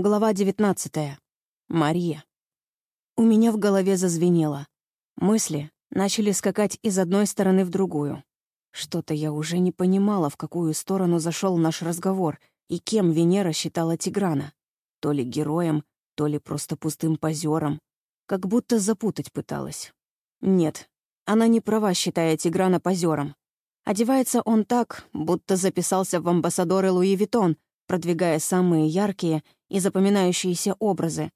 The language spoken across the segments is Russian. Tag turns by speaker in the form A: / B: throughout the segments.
A: Глава 19. Мария. У меня в голове зазвенело. Мысли начали скакать из одной стороны в другую. Что-то я уже не понимала, в какую сторону зашел наш разговор и кем Венера считала Тиграна. То ли героем, то ли просто пустым позером. Как будто запутать пыталась. Нет, она не права, считая Тиграна позером. Одевается он так, будто записался в амбассадоры Луи Виттон, продвигая самые яркие и запоминающиеся образы.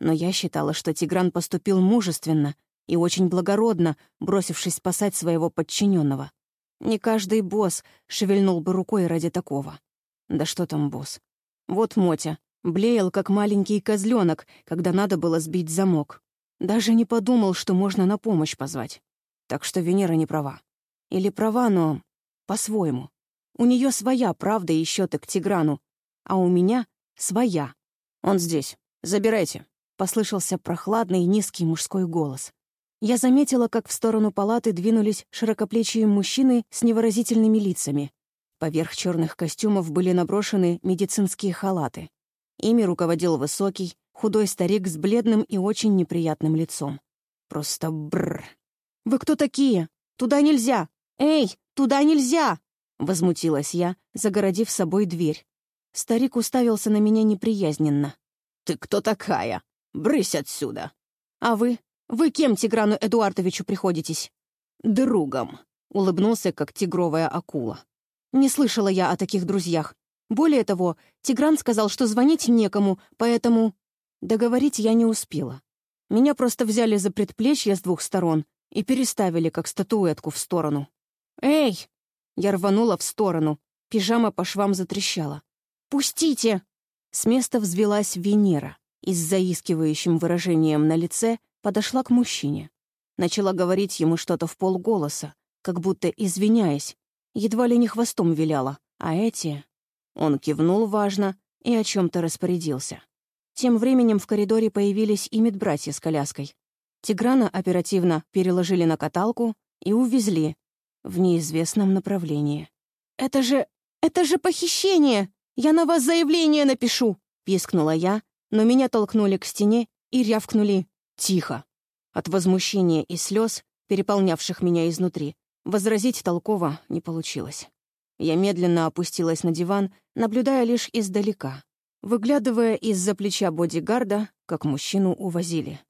A: Но я считала, что Тигран поступил мужественно и очень благородно, бросившись спасать своего подчиненного. Не каждый босс шевельнул бы рукой ради такого. Да что там босс? Вот Мотя, блеял, как маленький козленок, когда надо было сбить замок. Даже не подумал, что можно на помощь позвать. Так что Венера не права. Или права, но по-своему. У нее своя правда и счеты к Тиграну, а у меня своя. «Он здесь. Забирайте», — послышался прохладный низкий мужской голос. Я заметила, как в сторону палаты двинулись широкоплечие мужчины с невыразительными лицами. Поверх черных костюмов были наброшены медицинские халаты. Ими руководил высокий, худой старик с бледным и очень неприятным лицом. Просто бррр. «Вы кто такие? Туда нельзя! Эй, туда нельзя!» Возмутилась я, загородив собой дверь. Старик уставился на меня неприязненно. «Ты кто такая? Брысь отсюда!» «А вы? Вы кем Тиграну Эдуардовичу приходитесь?» «Другом», — улыбнулся, как тигровая акула. «Не слышала я о таких друзьях. Более того, Тигран сказал, что звонить некому, поэтому...» Договорить я не успела. Меня просто взяли за предплечье с двух сторон и переставили, как статуэтку, в сторону. «Эй!» Я рванула в сторону. Пижама по швам затрещала. «Пустите!» С места взвелась Венера и с заискивающим выражением на лице подошла к мужчине. Начала говорить ему что-то в полголоса, как будто извиняясь, едва ли не хвостом виляла, а эти... Он кивнул важно и о чем то распорядился. Тем временем в коридоре появились и медбратья с коляской. Тиграна оперативно переложили на каталку и увезли в неизвестном направлении. «Это же... это же похищение!» «Я на вас заявление напишу!» — пискнула я, но меня толкнули к стене и рявкнули «Тихо!». От возмущения и слез, переполнявших меня изнутри, возразить толково не получилось. Я медленно опустилась на диван, наблюдая лишь издалека, выглядывая из-за плеча бодигарда, как мужчину увозили.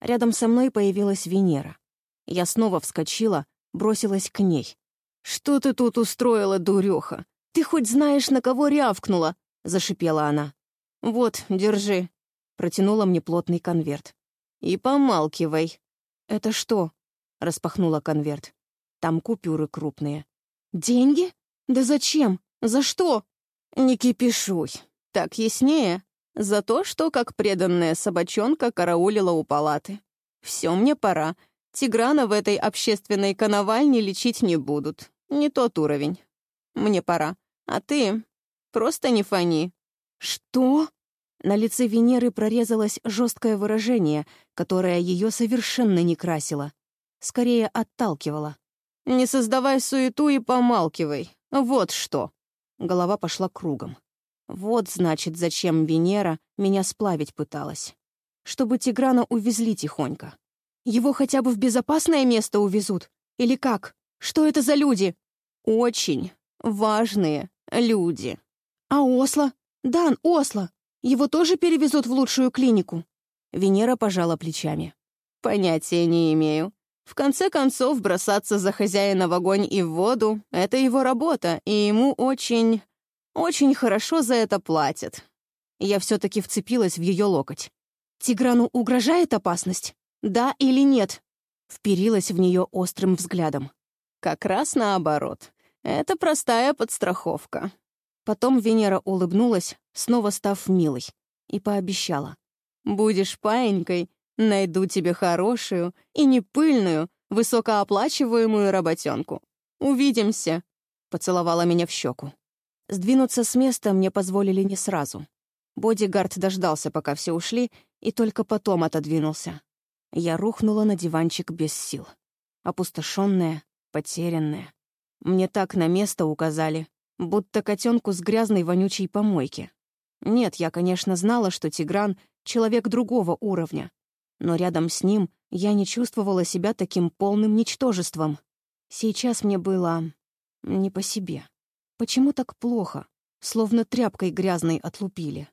A: Рядом со мной появилась Венера. Я снова вскочила, бросилась к ней. «Что ты тут устроила, дуреха? «Ты хоть знаешь, на кого рявкнула?» — зашипела она. «Вот, держи», — протянула мне плотный конверт. «И помалкивай». «Это что?» — распахнула конверт. Там купюры крупные. «Деньги? Да зачем? За что?» «Не кипишуй. Так яснее. За то, что, как преданная собачонка, караулила у палаты. Все, мне пора. Тиграна в этой общественной коновальне лечить не будут. Не тот уровень. Мне пора. А ты просто не фони». «Что?» На лице Венеры прорезалось жесткое выражение, которое ее совершенно не красило. Скорее отталкивало. «Не создавай суету и помалкивай. Вот что». Голова пошла кругом. Вот, значит, зачем Венера меня сплавить пыталась. Чтобы Тиграна увезли тихонько. Его хотя бы в безопасное место увезут? Или как? Что это за люди? Очень важные люди. А Осло? Дан, Осло. Его тоже перевезут в лучшую клинику. Венера пожала плечами. Понятия не имею. В конце концов, бросаться за хозяина в огонь и в воду — это его работа, и ему очень, очень хорошо за это платят. Я все-таки вцепилась в ее локоть. «Тиграну угрожает опасность? Да или нет?» Вперилась в нее острым взглядом. «Как раз наоборот. Это простая подстраховка. Потом Венера улыбнулась, снова став милой, и пообещала. «Будешь паенькой, найду тебе хорошую и непыльную, высокооплачиваемую работенку. Увидимся!» Поцеловала меня в щеку. Сдвинуться с места мне позволили не сразу. Бодигард дождался, пока все ушли, и только потом отодвинулся. Я рухнула на диванчик без сил. Опустошенная, потерянная. Мне так на место указали, будто котенку с грязной вонючей помойки. Нет, я, конечно, знала, что Тигран — человек другого уровня, но рядом с ним я не чувствовала себя таким полным ничтожеством. Сейчас мне было не по себе. Почему так плохо? Словно тряпкой грязной отлупили.